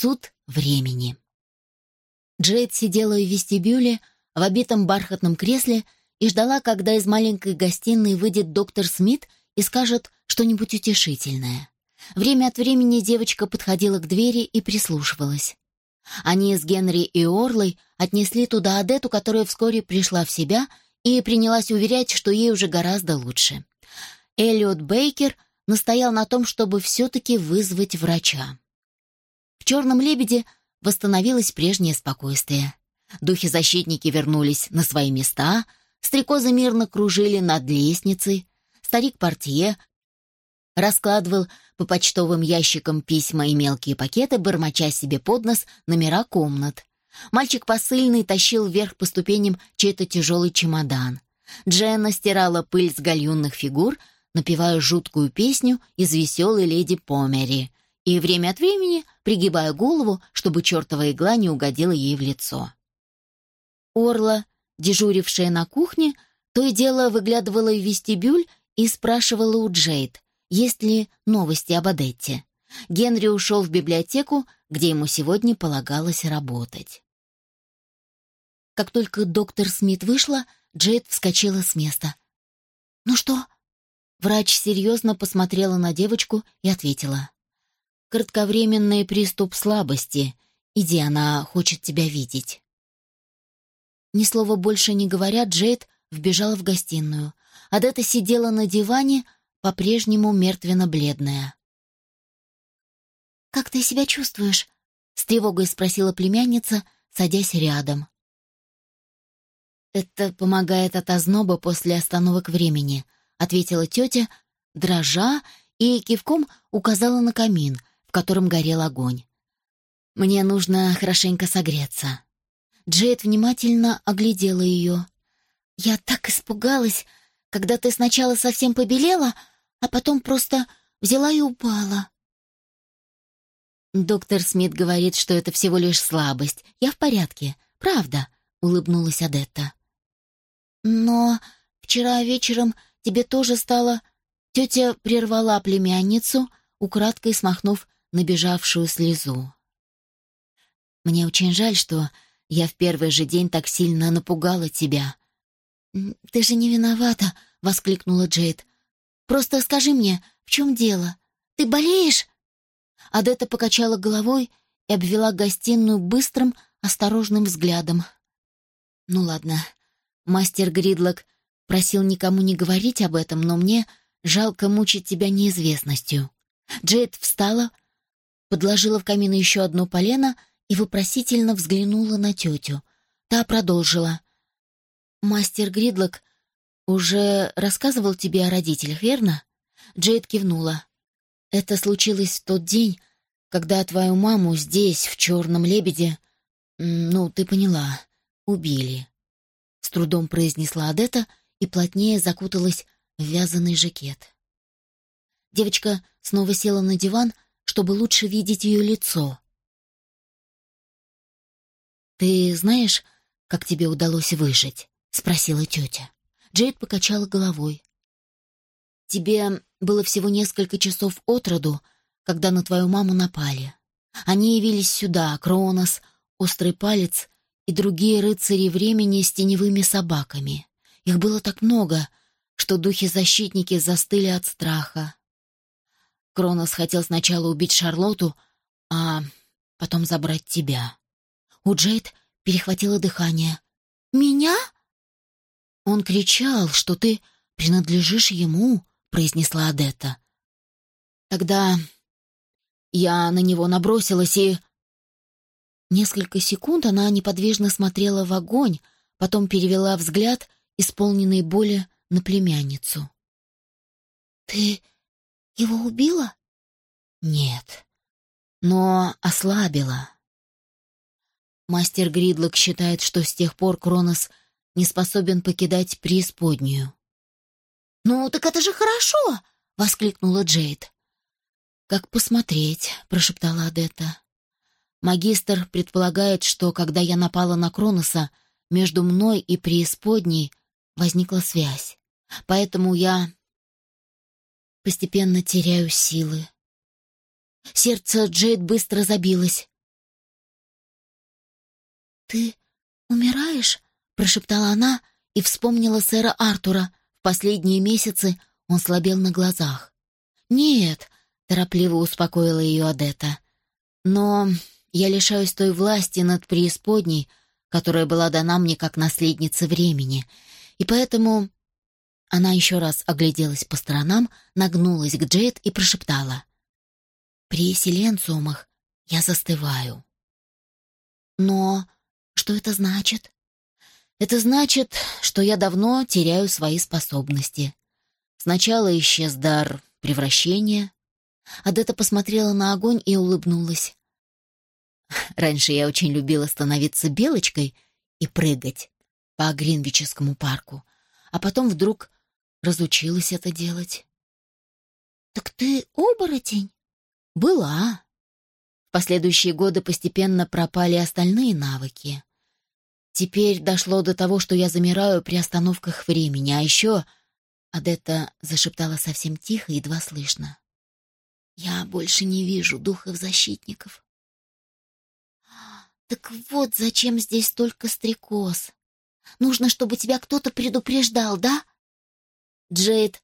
Суд времени. Джейд сидела в вестибюле в обитом бархатном кресле и ждала, когда из маленькой гостиной выйдет доктор Смит и скажет что-нибудь утешительное. Время от времени девочка подходила к двери и прислушивалась. Они с Генри и Орлой отнесли туда Адету, которая вскоре пришла в себя и принялась уверять, что ей уже гораздо лучше. Эллиот Бейкер настоял на том, чтобы все-таки вызвать врача. В «Черном лебеде» восстановилось прежнее спокойствие. Духи-защитники вернулись на свои места, стрекозы мирно кружили над лестницей, старик-портье раскладывал по почтовым ящикам письма и мелкие пакеты, бормоча себе под нос номера комнат. Мальчик посыльный тащил вверх по ступеням чей-то тяжелый чемодан. Дженна стирала пыль с гальюнных фигур, напевая жуткую песню из «Веселой леди Помери», и время от времени пригибая голову, чтобы чертова игла не угодила ей в лицо. Орла, дежурившая на кухне, то и дело выглядывала в вестибюль и спрашивала у Джейд, есть ли новости об Адетте. Генри ушел в библиотеку, где ему сегодня полагалось работать. Как только доктор Смит вышла, Джейд вскочила с места. «Ну что?» Врач серьезно посмотрела на девочку и ответила. «Кратковременный приступ слабости. Иди, она хочет тебя видеть». Ни слова больше не говоря, Джейд вбежала в гостиную. Адетта сидела на диване, по-прежнему мертвенно-бледная. «Как ты себя чувствуешь?» — с тревогой спросила племянница, садясь рядом. «Это помогает от озноба после остановок времени», — ответила тетя, дрожа и кивком указала на камин, котором горел огонь. «Мне нужно хорошенько согреться». Джейд внимательно оглядела ее. «Я так испугалась, когда ты сначала совсем побелела, а потом просто взяла и упала». «Доктор Смит говорит, что это всего лишь слабость. Я в порядке. Правда», — улыбнулась Адетта. «Но вчера вечером тебе тоже стало...» Тетя прервала племянницу, украдкой смахнув набежавшую слезу. «Мне очень жаль, что я в первый же день так сильно напугала тебя». «Ты же не виновата!» — воскликнула Джейд. «Просто скажи мне, в чем дело? Ты болеешь?» Адетта покачала головой и обвела гостиную быстрым, осторожным взглядом. «Ну ладно, мастер Гридлок просил никому не говорить об этом, но мне жалко мучить тебя неизвестностью». Джейд встала, подложила в камин еще одно полено и вопросительно взглянула на тетю. Та продолжила. «Мастер Гридлок уже рассказывал тебе о родителях, верно?» Джейд кивнула. «Это случилось в тот день, когда твою маму здесь, в «Черном лебеде», ну, ты поняла, убили». С трудом произнесла Адетта и плотнее закуталась в вязаный жакет. Девочка снова села на диван, чтобы лучше видеть ее лицо. «Ты знаешь, как тебе удалось выжить?» — спросила тетя. Джейд покачала головой. «Тебе было всего несколько часов от роду, когда на твою маму напали. Они явились сюда, Кронос, Острый Палец и другие рыцари времени с теневыми собаками. Их было так много, что духи-защитники застыли от страха. Кронос хотел сначала убить Шарлоту, а потом забрать тебя. У Джейд перехватило дыхание. «Меня?» «Он кричал, что ты принадлежишь ему», — произнесла Адетта. «Тогда я на него набросилась и...» Несколько секунд она неподвижно смотрела в огонь, потом перевела взгляд, исполненный боли, на племянницу. «Ты его убила?» «Нет, но ослабила. Мастер Гридлок считает, что с тех пор Кронос не способен покидать преисподнюю. «Ну, так это же хорошо!» — воскликнула Джейд. «Как посмотреть?» — прошептала Адетта. «Магистр предполагает, что, когда я напала на Кроноса, между мной и преисподней возникла связь. Поэтому я постепенно теряю силы. Сердце Джейд быстро забилось. «Ты умираешь?» — прошептала она и вспомнила сэра Артура. В последние месяцы он слабел на глазах. «Нет», — торопливо успокоила ее Адетта. «Но я лишаюсь той власти над преисподней, которая была дана мне как наследница времени, и поэтому...» Она еще раз огляделась по сторонам, нагнулась к Джейд и прошептала. «При селенциумах я застываю». «Но что это значит?» «Это значит, что я давно теряю свои способности. Сначала исчез дар превращения». Адетта посмотрела на огонь и улыбнулась. Раньше я очень любила становиться белочкой и прыгать по Гринвичскому парку, а потом вдруг разучилась это делать. «Так ты оборотень?» «Была». В последующие годы постепенно пропали остальные навыки. Теперь дошло до того, что я замираю при остановках времени, а еще... Адетта зашептала совсем тихо, едва слышно. «Я больше не вижу духов-защитников. «Так вот зачем здесь столько стрекоз. Нужно, чтобы тебя кто-то предупреждал, да?» Джейд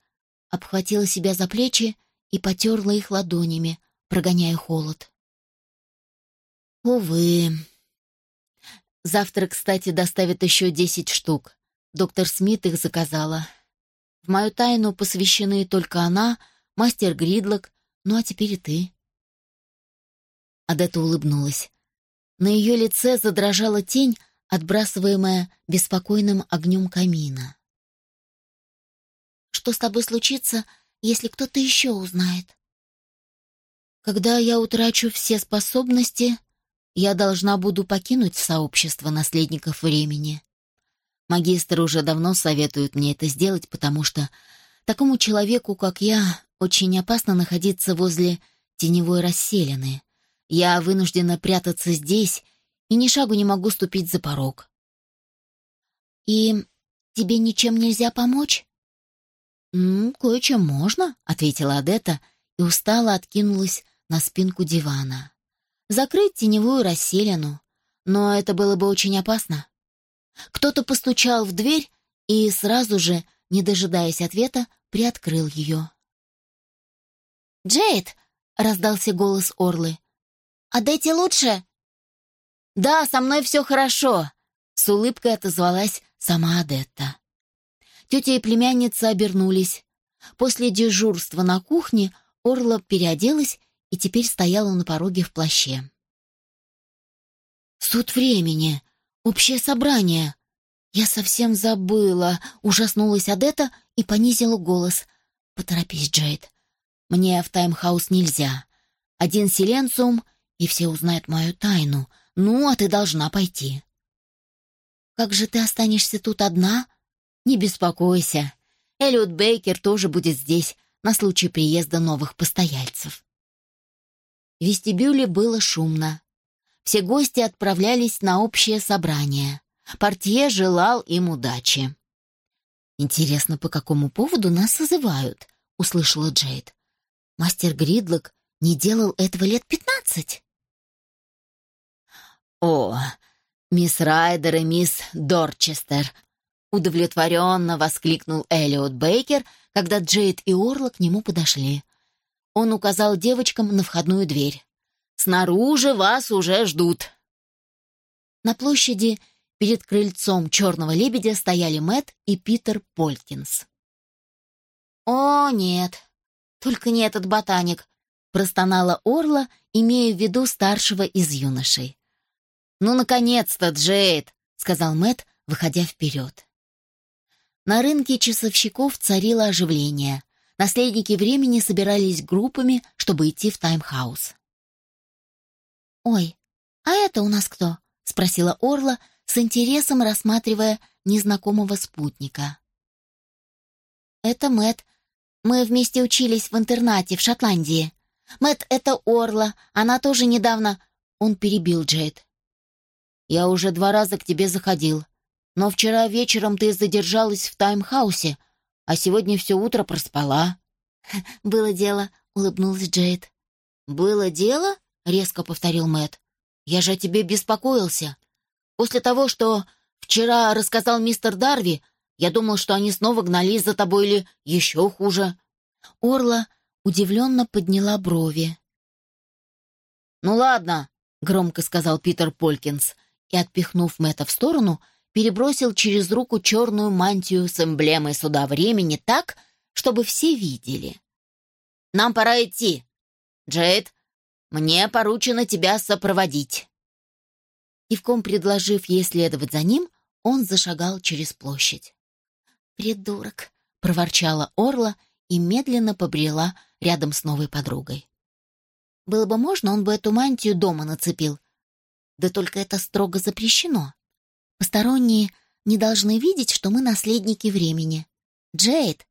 обхватила себя за плечи и потерла их ладонями, прогоняя холод. «Увы. Завтра, кстати, доставят еще десять штук. Доктор Смит их заказала. В мою тайну посвящены только она, мастер Гридлок, ну а теперь и ты». Адетта улыбнулась. На ее лице задрожала тень, отбрасываемая беспокойным огнем камина. «Что с тобой случится, если кто-то еще узнает?» «Когда я утрачу все способности, я должна буду покинуть сообщество наследников времени. Магистр уже давно советует мне это сделать, потому что такому человеку, как я, очень опасно находиться возле теневой расселены, я вынуждена прятаться здесь и ни шагу не могу ступить за порог. «И тебе ничем нельзя помочь?» «Ну, кое-чем можно», — ответила Адетта и устало откинулась на спинку дивана. «Закрыть теневую расселину, но это было бы очень опасно». Кто-то постучал в дверь и сразу же, не дожидаясь ответа, приоткрыл ее. «Джейд!» — раздался голос Орлы. А дайте лучше?» «Да, со мной все хорошо», — с улыбкой отозвалась сама Адетта. Тетя и племянница обернулись. После дежурства на кухне Орла переоделась и теперь стояла на пороге в плаще. «Суд времени! Общее собрание!» «Я совсем забыла!» — ужаснулась Адетта и понизила голос. «Поторопись, Джейд. Мне в таймхаус нельзя. Один силенциум и все узнают мою тайну. Ну, а ты должна пойти». «Как же ты останешься тут одна?» «Не беспокойся. Эллиот Бейкер тоже будет здесь на случай приезда новых постояльцев». Вестибюле было шумно. Все гости отправлялись на общее собрание. Портье желал им удачи. «Интересно, по какому поводу нас созывают?» — услышала Джейд. «Мастер Гридлок не делал этого лет пятнадцать?» «О, мисс Райдер и мисс Дорчестер!» Удовлетворенно воскликнул Элиот Бейкер, когда Джейд и Орла к нему подошли. Он указал девочкам на входную дверь. «Снаружи вас уже ждут!» На площади перед крыльцом черного лебедя стояли Мэт и Питер Полькинс. «О, нет, только не этот ботаник», — простонала Орла, имея в виду старшего из юношей. «Ну, наконец-то, Джейд!» — сказал Мэт, выходя вперед. На рынке часовщиков царило оживление. Наследники времени собирались группами, чтобы идти в таймхаус. «Ой, а это у нас кто?» — спросила Орла, с интересом рассматривая незнакомого спутника. «Это Мэт. Мы вместе учились в интернате в Шотландии. Мэт, это Орла. Она тоже недавно...» Он перебил Джейд. Я уже два раза к тебе заходил. Но вчера вечером ты задержалась в таймхаусе, а сегодня все утро проспала». «Было дело», — улыбнулась Джейд. «Было дело?» — резко повторил Мэт. «Я же о тебе беспокоился». После того, что вчера рассказал мистер Дарви, я думал, что они снова гнались за тобой или еще хуже». Орла удивленно подняла брови. «Ну ладно», — громко сказал Питер Полькинс, и, отпихнув Мэтта в сторону, перебросил через руку черную мантию с эмблемой суда времени так, чтобы все видели. «Нам пора идти. Джейд, мне поручено тебя сопроводить». Кивком предложив ей следовать за ним, он зашагал через площадь. «Придурок!» — проворчала Орла и медленно побрела рядом с новой подругой. Было бы можно, он бы эту мантию дома нацепил. Да только это строго запрещено. Посторонние не должны видеть, что мы наследники времени. Джейд!»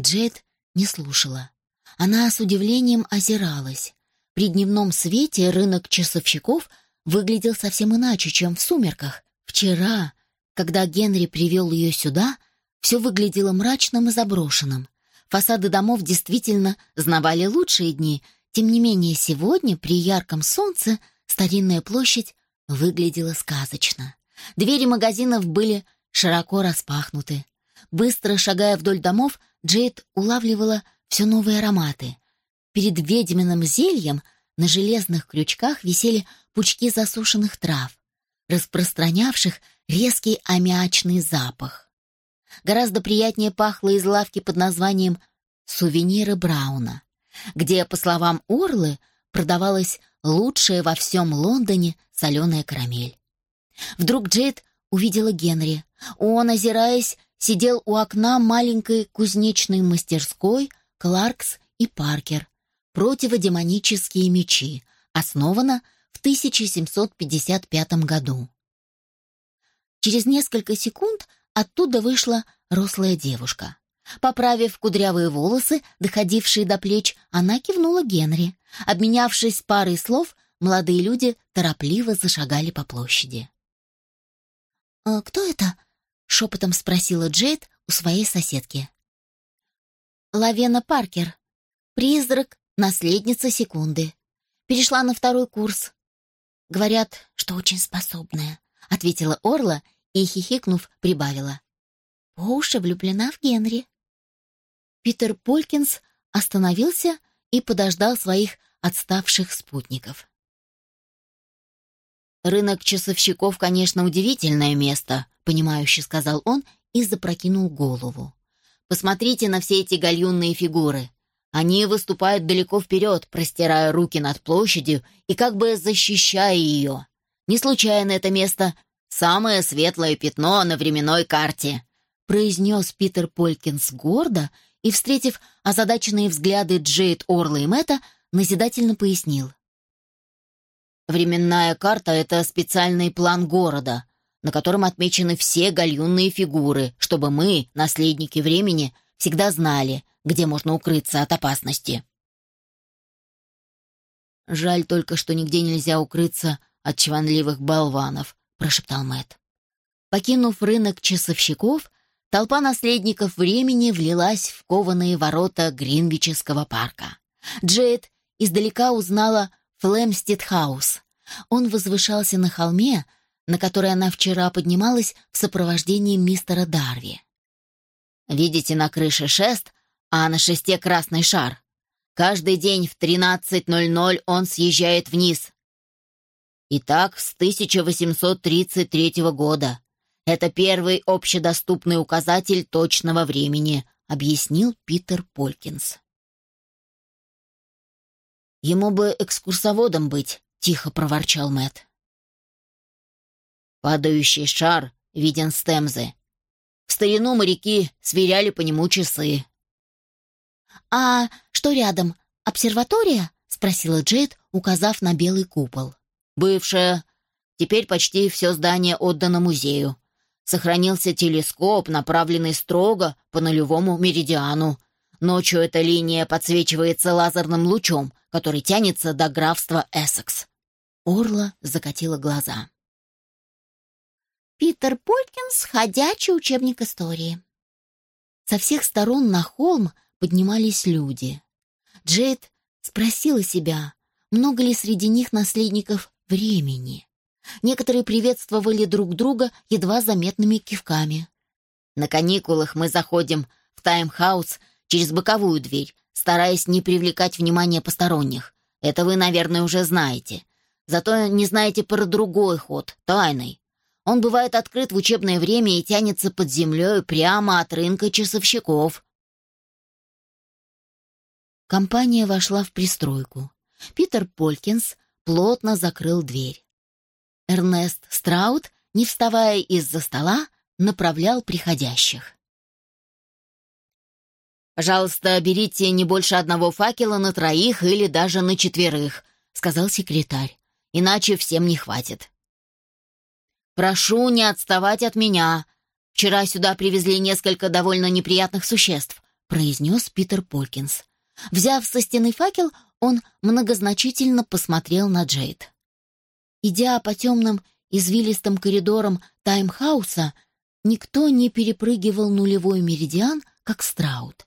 Джейд не слушала. Она с удивлением озиралась. При дневном свете рынок часовщиков выглядел совсем иначе, чем в сумерках. Вчера, когда Генри привел ее сюда, все выглядело мрачным и заброшенным. Фасады домов действительно знавали лучшие дни, тем не менее сегодня, при ярком солнце, старинная площадь выглядела сказочно. Двери магазинов были широко распахнуты. Быстро шагая вдоль домов, Джейд улавливала все новые ароматы. Перед ведьминым зельем на железных крючках висели пучки засушенных трав, распространявших резкий аммиачный запах. Гораздо приятнее пахло из лавки под названием «Сувениры Брауна», где, по словам Орлы, продавалась лучшая во всем Лондоне соленая карамель. Вдруг Джейд увидела Генри. Он, озираясь, сидел у окна маленькой кузнечной мастерской Кларкс и Паркер. Противодемонические мечи. Основана в 1755 году. Через несколько секунд оттуда вышла рослая девушка. Поправив кудрявые волосы, доходившие до плеч, она кивнула Генри. Обменявшись парой слов, молодые люди торопливо зашагали по площади. «А кто это?» — шепотом спросила Джейд у своей соседки. «Лавена Паркер. Призрак, наследница секунды. Перешла на второй курс. Говорят, что очень способная», — ответила Орла и, хихикнув, прибавила. «По уши влюблена в Генри». Питер Полькинс остановился и подождал своих отставших спутников. «Рынок часовщиков, конечно, удивительное место», — понимающе сказал он и запрокинул голову. «Посмотрите на все эти гальюнные фигуры. Они выступают далеко вперед, простирая руки над площадью и как бы защищая ее. Не случайно это место — самое светлое пятно на временной карте», — произнес Питер Полькинс гордо и, встретив озадаченные взгляды Джейд, Орла и Мэтта, назидательно пояснил. Временная карта — это специальный план города, на котором отмечены все гальюнные фигуры, чтобы мы, наследники времени, всегда знали, где можно укрыться от опасности. «Жаль только, что нигде нельзя укрыться от чванливых болванов», — прошептал Мэт. Покинув рынок часовщиков, толпа наследников времени влилась в кованые ворота Гринвичского парка. Джейд издалека узнала Флемстед-хаус. Он возвышался на холме, на который она вчера поднималась в сопровождении мистера Дарви. «Видите на крыше шест, а на шесте красный шар. Каждый день в 13.00 он съезжает вниз. И так с 1833 года. Это первый общедоступный указатель точного времени», объяснил Питер Полькинс. Ему бы экскурсоводом быть, тихо проворчал Мэт. Падающий шар виден с Темзы. В старину моряки сверяли по нему часы. «А что рядом? Обсерватория?» — спросила Джейд, указав на белый купол. «Бывшая. Теперь почти все здание отдано музею. Сохранился телескоп, направленный строго по нулевому меридиану. Ночью эта линия подсвечивается лазерным лучом, который тянется до графства Эссекс. Орла закатила глаза. Питер Полькинс — ходячий учебник истории. Со всех сторон на холм поднимались люди. Джейд спросила себя, много ли среди них наследников времени. Некоторые приветствовали друг друга едва заметными кивками. На каникулах мы заходим в таймхаус через боковую дверь, стараясь не привлекать внимания посторонних. Это вы, наверное, уже знаете. Зато не знаете про другой ход, тайный. Он бывает открыт в учебное время и тянется под землей прямо от рынка часовщиков. Компания вошла в пристройку. Питер Полькинс плотно закрыл дверь. Эрнест Страут, не вставая из-за стола, направлял приходящих. «Пожалуйста, берите не больше одного факела на троих или даже на четверых», — сказал секретарь. «Иначе всем не хватит». «Прошу не отставать от меня. Вчера сюда привезли несколько довольно неприятных существ», — произнес Питер Полкинс. Взяв со стены факел, он многозначительно посмотрел на Джейд. Идя по темным, извилистым коридорам таймхауса, никто не перепрыгивал нулевой меридиан, как Страут.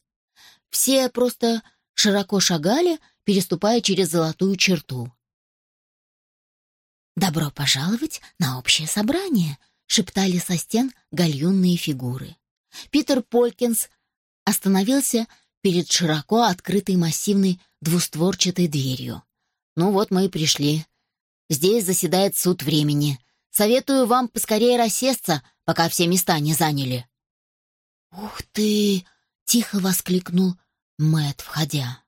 Все просто широко шагали, переступая через золотую черту. «Добро пожаловать на общее собрание», — шептали со стен гальюнные фигуры. Питер Полькинс остановился перед широко открытой массивной двустворчатой дверью. «Ну вот мы и пришли. Здесь заседает суд времени. Советую вам поскорее рассесться, пока все места не заняли». «Ух ты!» — тихо воскликнул Мэт, входя.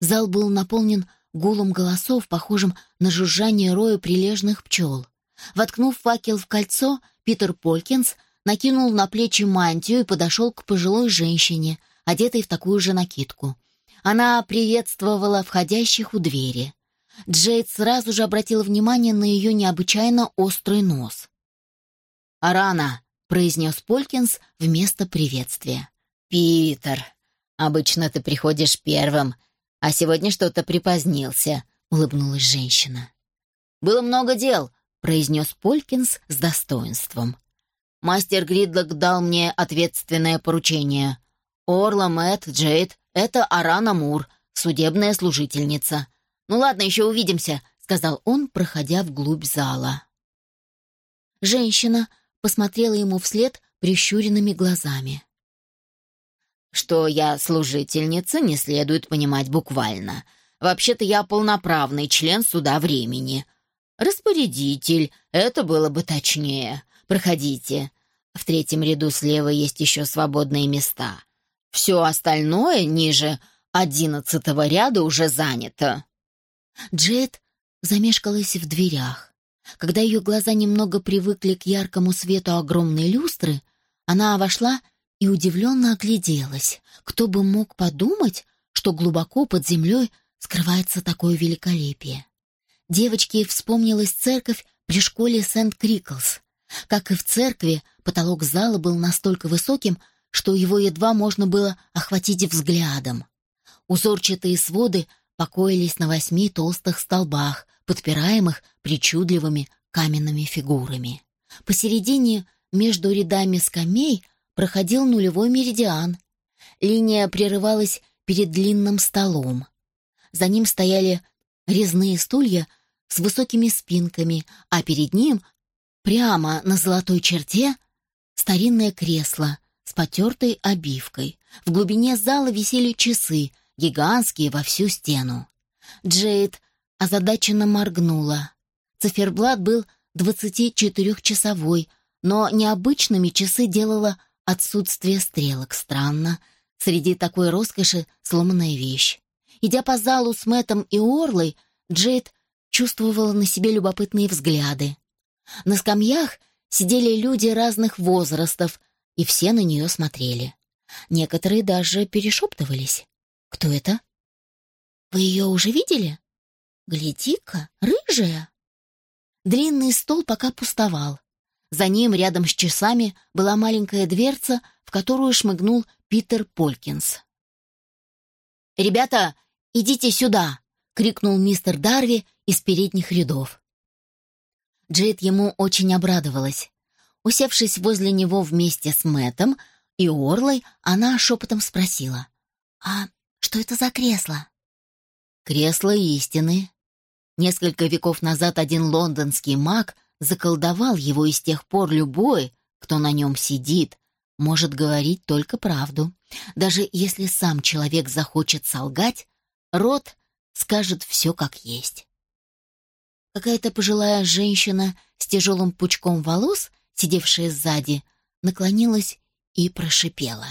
Зал был наполнен гулом голосов, похожим на жужжание роя прилежных пчел. Воткнув факел в кольцо, Питер Полькинс накинул на плечи мантию и подошел к пожилой женщине, одетой в такую же накидку. Она приветствовала входящих у двери. Джейд сразу же обратил внимание на ее необычайно острый нос. «Арана», — произнес Полькинс вместо приветствия. «Питер, обычно ты приходишь первым, а сегодня что-то припозднился», — улыбнулась женщина. «Было много дел», — произнес Полькинс с достоинством. «Мастер Гридлок дал мне ответственное поручение. Орла, Мэтт, Джейд — это Арана Мур, судебная служительница. «Ну ладно, еще увидимся», — сказал он, проходя вглубь зала. Женщина посмотрела ему вслед прищуренными глазами. «Что я служительница, не следует понимать буквально. Вообще-то я полноправный член суда времени. Распорядитель, это было бы точнее. Проходите. В третьем ряду слева есть еще свободные места. Все остальное ниже одиннадцатого ряда уже занято». Джейд замешкалась в дверях. Когда ее глаза немного привыкли к яркому свету огромной люстры, она вошла и удивленно огляделась. Кто бы мог подумать, что глубоко под землей скрывается такое великолепие. Девочке вспомнилась церковь при школе Сент-Криклс. Как и в церкви, потолок зала был настолько высоким, что его едва можно было охватить взглядом. Узорчатые своды покоились на восьми толстых столбах, подпираемых причудливыми каменными фигурами. Посередине между рядами скамей проходил нулевой меридиан. Линия прерывалась перед длинным столом. За ним стояли резные стулья с высокими спинками, а перед ним, прямо на золотой черте, старинное кресло с потертой обивкой. В глубине зала висели часы, гигантские во всю стену. Джейд озадаченно моргнула. Циферблат был 24-часовой, но необычными часы делало отсутствие стрелок. Странно. Среди такой роскоши сломанная вещь. Идя по залу с Мэттом и Орлой, Джейд чувствовала на себе любопытные взгляды. На скамьях сидели люди разных возрастов, и все на нее смотрели. Некоторые даже перешептывались. «Кто это?» «Вы ее уже видели?» «Гляди-ка, рыжая!» Длинный стол пока пустовал. За ним, рядом с часами, была маленькая дверца, в которую шмыгнул Питер Полькинс. «Ребята, идите сюда!» — крикнул мистер Дарви из передних рядов. Джейд ему очень обрадовалась. Усевшись возле него вместе с Мэттом и Орлой, она шепотом спросила. «А что это за кресло?» «Кресло истины». Несколько веков назад один лондонский маг заколдовал его, и с тех пор любой, кто на нем сидит, может говорить только правду. Даже если сам человек захочет солгать, рот скажет все как есть. Какая-то пожилая женщина с тяжелым пучком волос, сидевшая сзади, наклонилась и прошипела.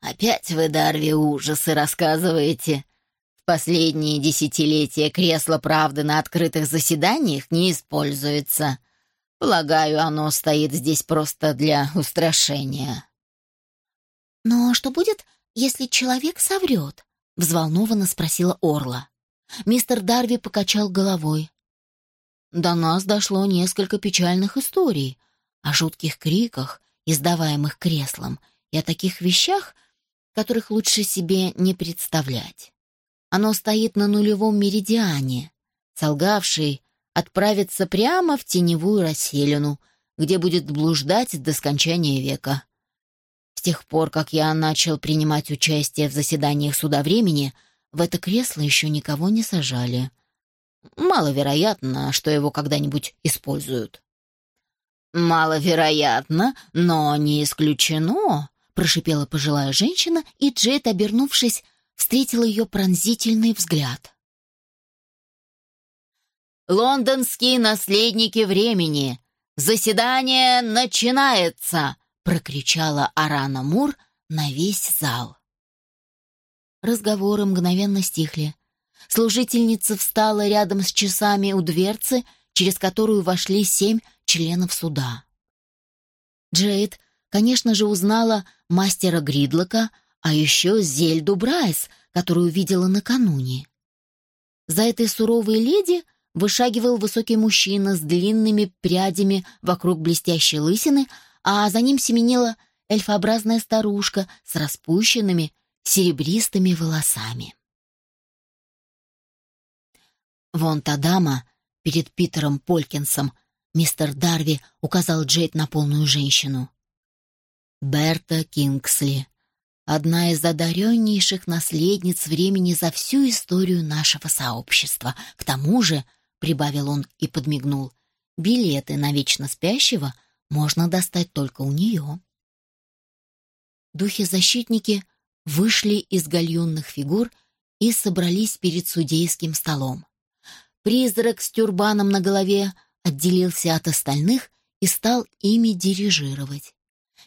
«Опять вы, Дарви, ужасы рассказываете. Последние десятилетия кресло правды на открытых заседаниях не используется. Полагаю, оно стоит здесь просто для устрашения». «Но что будет, если человек соврет?» — взволнованно спросила Орла. Мистер Дарви покачал головой. До нас дошло несколько печальных историй о жутких криках, издаваемых креслом, и о таких вещах, которых лучше себе не представлять. Оно стоит на нулевом меридиане. Солгавший отправится прямо в теневую расселину, где будет блуждать до скончания века. С тех пор, как я начал принимать участие в заседаниях суда времени, в это кресло еще никого не сажали. Маловероятно, что его когда-нибудь используют. «Маловероятно, но не исключено», — прошипела пожилая женщина, и Джейд, обернувшись, встретила ее пронзительный взгляд. «Лондонские наследники времени! Заседание начинается!» — прокричала Арана Мур на весь зал. Разговоры мгновенно стихли. Служительница встала рядом с часами у дверцы, через которую вошли семь членов суда. Джейд, конечно же, узнала мастера Гридлока, а еще Зельду Брайс, которую видела накануне. За этой суровой леди вышагивал высокий мужчина с длинными прядями вокруг блестящей лысины, а за ним семенила эльфообразная старушка с распущенными, серебристыми волосами. «Вон та дама перед Питером Полькинсом», мистер Дарви указал Джейд на полную женщину. Берта Кингсли, одна из одареннейших наследниц времени за всю историю нашего сообщества. К тому же, — прибавил он и подмигнул, — билеты на вечно спящего можно достать только у нее. Духи-защитники — вышли из гальюнных фигур и собрались перед судейским столом. Призрак с тюрбаном на голове отделился от остальных и стал ими дирижировать.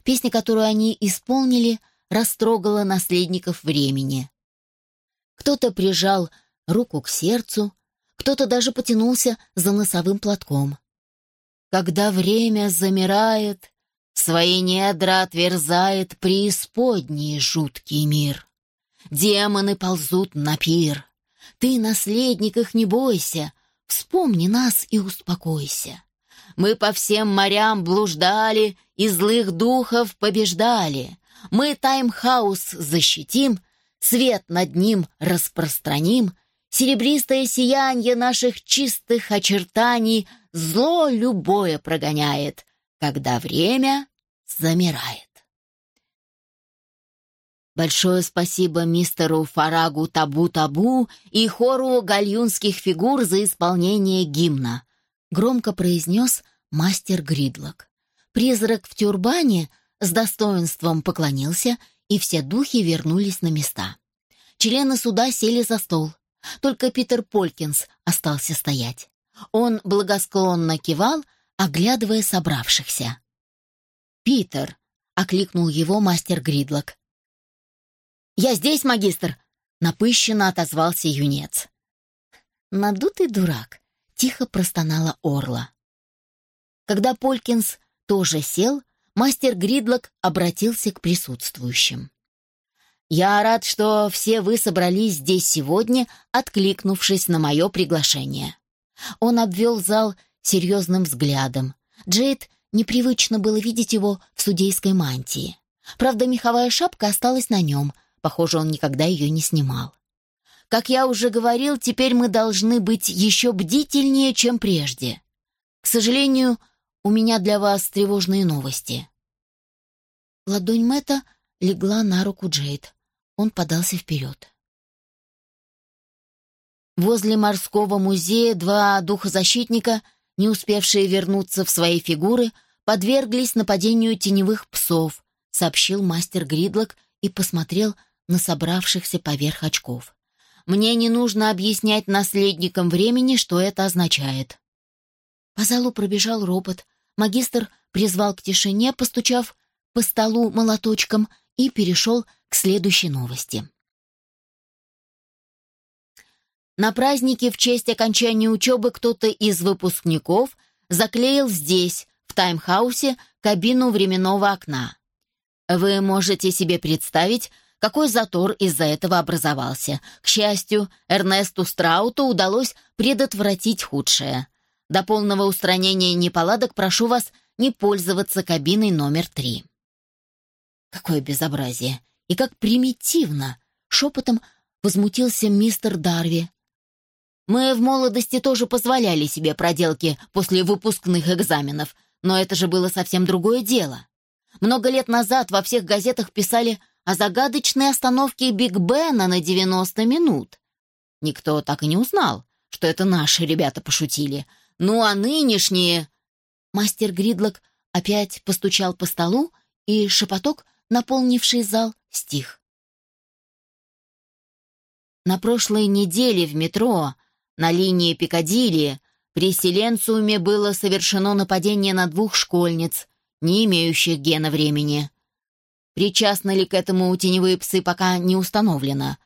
Песня, которую они исполнили, растрогала наследников времени. Кто-то прижал руку к сердцу, кто-то даже потянулся за носовым платком. Когда время замирает, Свои недра отверзает преисподний жуткий мир. Демоны ползут на пир. Ты, наследник их, не бойся, Вспомни нас и успокойся. Мы по всем морям блуждали И злых духов побеждали. Мы таймхаус защитим, Свет над ним распространим, Серебристое сияние наших чистых очертаний Зло любое прогоняет — когда время замирает. Большое спасибо мистеру Фарагу Табу-Табу и хору гальюнских фигур за исполнение гимна, громко произнес мастер Гридлок. Призрак в тюрбане с достоинством поклонился, и все духи вернулись на места. Члены суда сели за стол. Только Питер Полькинс остался стоять. Он благосклонно кивал, оглядывая собравшихся. «Питер!» — окликнул его мастер Гридлок. «Я здесь, магистр!» — напыщенно отозвался юнец. «Надутый дурак!» — тихо простонала Орла. Когда Полькинс тоже сел, мастер Гридлок обратился к присутствующим. «Я рад, что все вы собрались здесь сегодня, откликнувшись на мое приглашение». Он обвел зал серьезным взглядом. Джейд непривычно было видеть его в судейской мантии. Правда, меховая шапка осталась на нем. Похоже, он никогда ее не снимал. Как я уже говорил, теперь мы должны быть еще бдительнее, чем прежде. К сожалению, у меня для вас тревожные новости. Ладонь Мэтта легла на руку Джейд. Он подался вперед. Возле морского музея два духозащитника не успевшие вернуться в свои фигуры, подверглись нападению теневых псов, сообщил мастер Гридлок и посмотрел на собравшихся поверх очков. Мне не нужно объяснять наследникам времени, что это означает. По залу пробежал робот. Магистр призвал к тишине, постучав по столу молоточком, и перешел к следующей новости. На празднике в честь окончания учебы кто-то из выпускников заклеил здесь, в таймхаусе, кабину временного окна. Вы можете себе представить, какой затор из-за этого образовался. К счастью, Эрнесту Страуту удалось предотвратить худшее. До полного устранения неполадок прошу вас не пользоваться кабиной номер три. Какое безобразие! И как примитивно! Шепотом возмутился мистер Дарви. Мы в молодости тоже позволяли себе проделки после выпускных экзаменов, но это же было совсем другое дело. Много лет назад во всех газетах писали о загадочной остановке Биг Бена на 90 минут. Никто так и не узнал, что это наши ребята пошутили — ну а нынешние...» Мастер Гридлок опять постучал по столу, и шепоток, наполнивший зал, стих. На прошлой неделе в метро на линии Пикадилли при Селенциуме было совершено нападение на двух школьниц, не имеющих гена времени. Причастны ли к этому теневые псы, пока не установлено.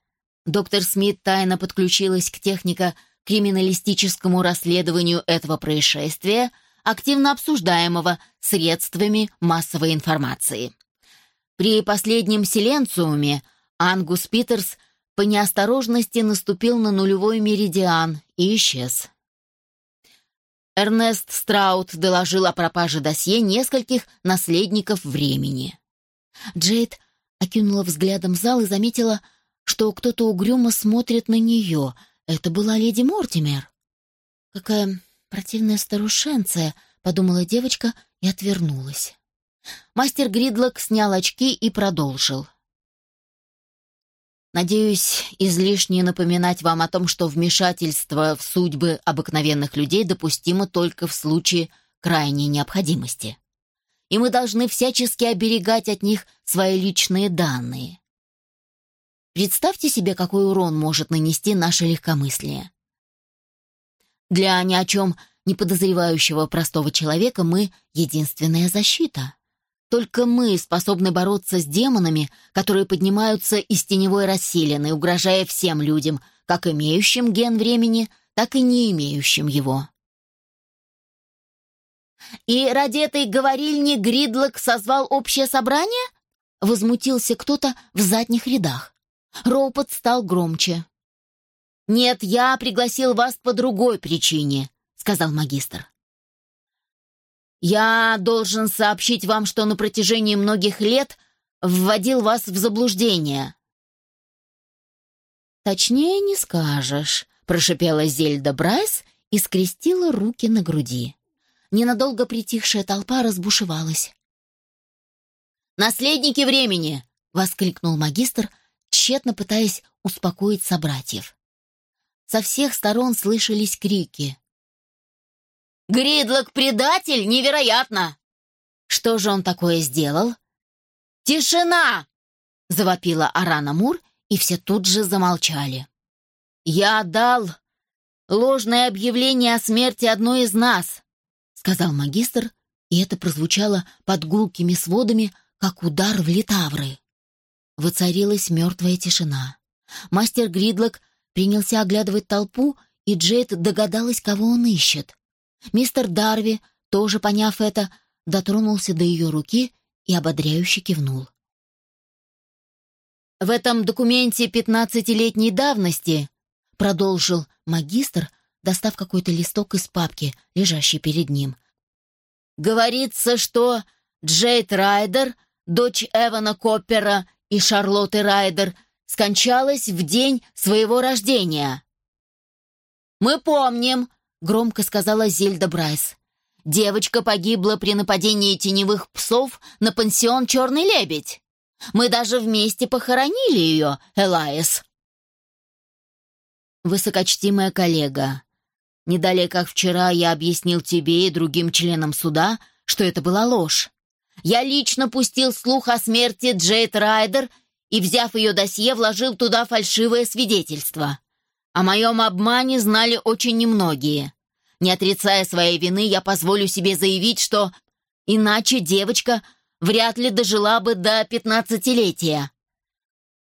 Доктор Смит тайно подключилась к техника криминалистическому расследованию этого происшествия, активно обсуждаемого средствами массовой информации. При последнем селенциуме Ангус Питерс по неосторожности наступил на нулевой меридиан и исчез. Эрнест Страут доложил о пропаже досье нескольких наследников времени. Джейд окинула взглядом зал и заметила, что кто-то угрюмо смотрит на нее — это была леди Мортимер. «Какая противная старушенция», — подумала девочка и отвернулась. Мастер Гридлок снял очки и продолжил. Надеюсь, излишне напоминать вам о том, что вмешательство в судьбы обыкновенных людей допустимо только в случае крайней необходимости. И мы должны всячески оберегать от них свои личные данные. Представьте себе, какой урон может нанести наше легкомыслие. Для ни о чем не подозревающего простого человека мы — единственная защита. Только мы способны бороться с демонами, которые поднимаются из теневой расселены, угрожая всем людям, как имеющим ген времени, так и не имеющим его. «И ради этой говорильни Гридлок созвал общее собрание?» — возмутился кто-то в задних рядах. Ропот стал громче. «Нет, я пригласил вас по другой причине», — сказал магистр. «Я должен сообщить вам, что на протяжении многих лет вводил вас в заблуждение». «Точнее не скажешь», — прошипела Зельда Брайс и скрестила руки на груди. Ненадолго притихшая толпа разбушевалась. «Наследники времени!» — воскликнул магистр — тщетно пытаясь успокоить собратьев. Со всех сторон слышались крики. «Гридлок предатель? Невероятно!» «Что же он такое сделал?» «Тишина!» — завопила Арана Мур, и все тут же замолчали. «Я дал ложное объявление о смерти одной из нас», — сказал магистр, и это прозвучало под гулкими сводами, как удар в литавры. Воцарилась мертвая тишина. Мастер Гридлок принялся оглядывать толпу, и Джейд догадалась, кого он ищет. Мистер Дарви, тоже поняв это, дотронулся до ее руки и ободряюще кивнул. «В этом документе пятнадцатилетней давности», — продолжил магистр, достав какой-то листок из папки, лежащей перед ним. «Говорится, что Джейд Райдер, дочь Эвана Коппера и Шарлотты Райдер скончалась в день своего рождения. «Мы помним», — громко сказала Зельда Брайс. «Девочка погибла при нападении теневых псов на пансион «Черный лебедь». Мы даже вместе похоронили ее, Элайс». «Высокочтимая коллега, Не далее, как вчера, я объяснил тебе и другим членам суда, что это была ложь. Я лично пустил слух о смерти Джейд Райдер и, взяв ее досье, вложил туда фальшивое свидетельство. О моем обмане знали очень немногие. Не отрицая своей вины, я позволю себе заявить, что иначе девочка вряд ли дожила бы до пятнадцатилетия.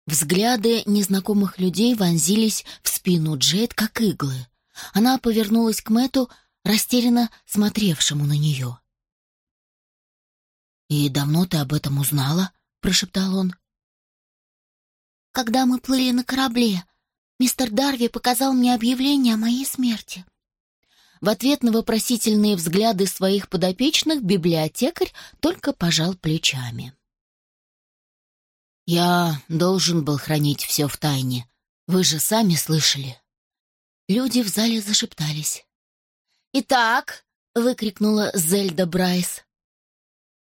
Взгляды незнакомых людей вонзились в спину Джейд, как иглы. Она повернулась к Мэту, растерянно смотревшему на нее. «И давно ты об этом узнала?» — прошептал он. «Когда мы плыли на корабле, мистер Дарви показал мне объявление о моей смерти». В ответ на вопросительные взгляды своих подопечных библиотекарь только пожал плечами. «Я должен был хранить все в тайне. Вы же сами слышали». Люди в зале зашептались. «Итак», — выкрикнула Зельда Брайс,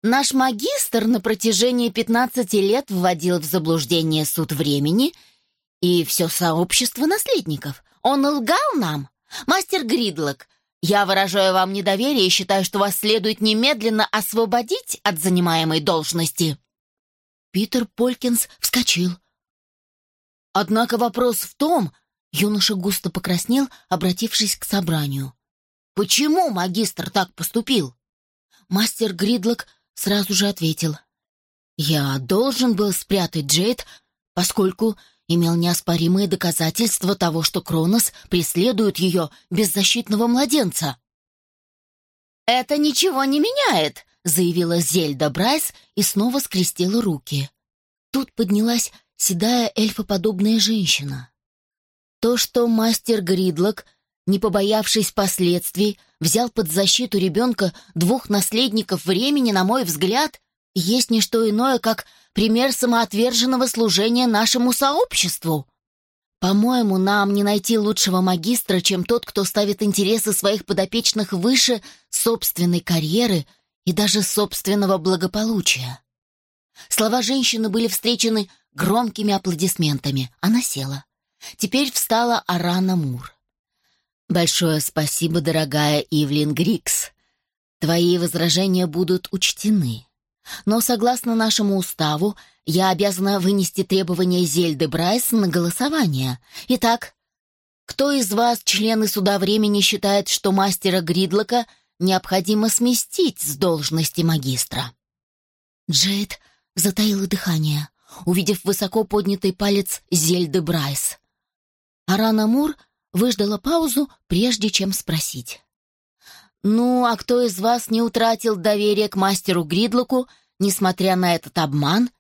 «наш магистр на протяжении пятнадцати лет вводил в заблуждение суд времени и все сообщество наследников. Он лгал нам. Мастер Гридлок, я выражаю вам недоверие и считаю, что вас следует немедленно освободить от занимаемой должности». Питер Полькинс вскочил. «Однако вопрос в том, Юноша густо покраснел, обратившись к собранию. «Почему магистр так поступил?» Мастер Гридлок сразу же ответил. «Я должен был спрятать Джейд, поскольку имел неоспоримые доказательства того, что Кронос преследует ее беззащитного младенца». «Это ничего не меняет», — заявила Зельда Брайс и снова скрестила руки. Тут поднялась седая эльфоподобная женщина. То, что мастер Гридлок, не побоявшись последствий, взял под защиту ребенка двух наследников времени, на мой взгляд, есть не что иное, как пример самоотверженного служения нашему сообществу. По-моему, нам не найти лучшего магистра, чем тот, кто ставит интересы своих подопечных выше собственной карьеры и даже собственного благополучия. Слова женщины были встречены громкими аплодисментами. Она села. Теперь встала Арана Мур. «Большое спасибо, дорогая Ивлин Грикс. Твои возражения будут учтены. Но, согласно нашему уставу, я обязана вынести требования Зельды Брайс на голосование. Итак, кто из вас, члены суда времени, считает, что мастера Гридлока необходимо сместить с должности магистра?» Джейд затаила дыхание, увидев высоко поднятый палец Зельды Брайс. Арана Мур выждала паузу, прежде чем спросить. «Ну, а кто из вас не утратил доверие к мастеру Гридлоку, несмотря на этот обман?»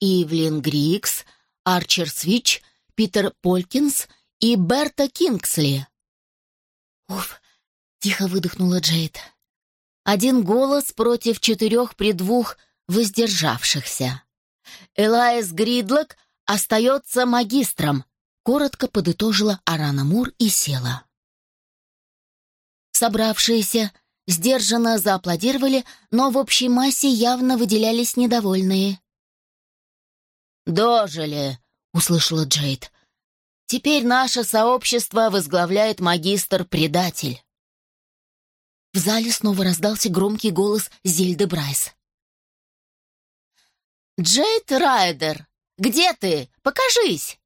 Ивлин Грикс, Арчер Свич, Питер Полькинс и Берта Кингсли. «Уф!» — тихо выдохнула Джейд. Один голос против четырех при двух воздержавшихся. Элайс Гридлок остается магистром, коротко подытожила Арана Мур и села. Собравшиеся сдержанно зааплодировали, но в общей массе явно выделялись недовольные. «Дожили», — услышала Джейд. «Теперь наше сообщество возглавляет магистр-предатель». В зале снова раздался громкий голос Зельды Брайс. «Джейд Райдер, где ты? Покажись!»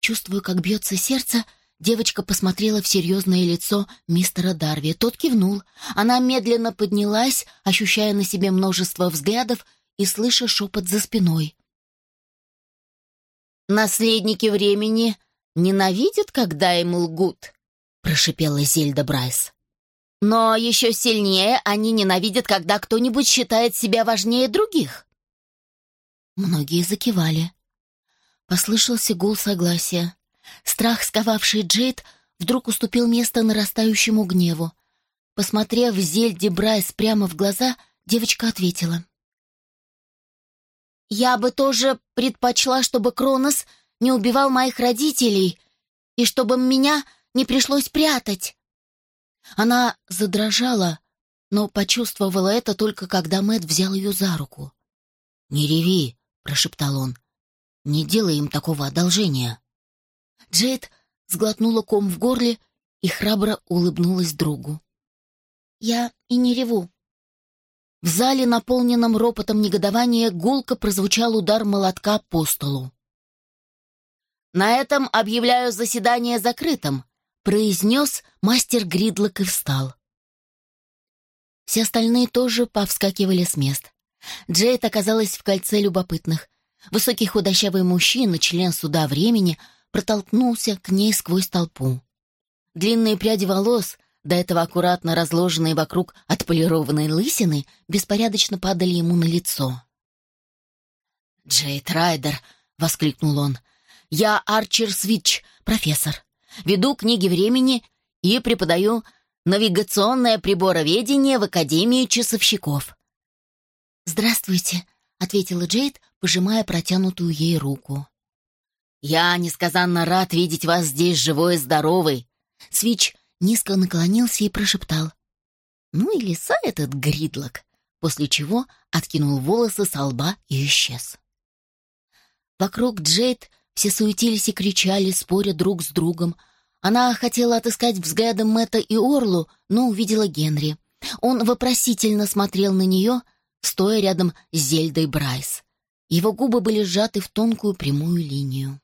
Чувствуя, как бьется сердце, девочка посмотрела в серьезное лицо мистера Дарви. Тот кивнул. Она медленно поднялась, ощущая на себе множество взглядов и слыша шепот за спиной. «Наследники времени ненавидят, когда им лгут», — прошипела Зельда Брайс. «Но еще сильнее они ненавидят, когда кто-нибудь считает себя важнее других». Многие закивали. Послышался гул согласия. Страх, сковавший Джейд, вдруг уступил место нарастающему гневу. Посмотрев Зельде Брайс прямо в глаза, девочка ответила. «Я бы тоже предпочла, чтобы Кронос не убивал моих родителей и чтобы меня не пришлось прятать». Она задрожала, но почувствовала это только когда Мэт взял ее за руку. «Не реви», — прошептал он. Не делай им такого одолжения. Джейд сглотнула ком в горле и храбро улыбнулась другу. «Я и не реву». В зале, наполненном ропотом негодования, гулко прозвучал удар молотка по столу. «На этом объявляю заседание закрытым», — произнес мастер Гридлок и встал. Все остальные тоже повскакивали с мест. Джейд оказалась в кольце любопытных. Высокий худощавый мужчина, член суда времени, протолкнулся к ней сквозь толпу. Длинные пряди волос, до этого аккуратно разложенные вокруг отполированной лысины, беспорядочно падали ему на лицо. «Джейд Райдер!» — воскликнул он. «Я Арчер Свитч, профессор. Веду книги времени и преподаю навигационное прибороведение в Академии часовщиков». «Здравствуйте», — ответила Джейд, пожимая протянутую ей руку. «Я несказанно рад видеть вас здесь живой и здоровой!» Свич низко наклонился и прошептал. «Ну и лиса этот гридлок!» После чего откинул волосы со лба и исчез. Вокруг Джейд все суетились и кричали, споря друг с другом. Она хотела отыскать взглядом Мэтта и Орлу, но увидела Генри. Он вопросительно смотрел на нее, стоя рядом с Зельдой Брайс. Его губы были сжаты в тонкую прямую линию.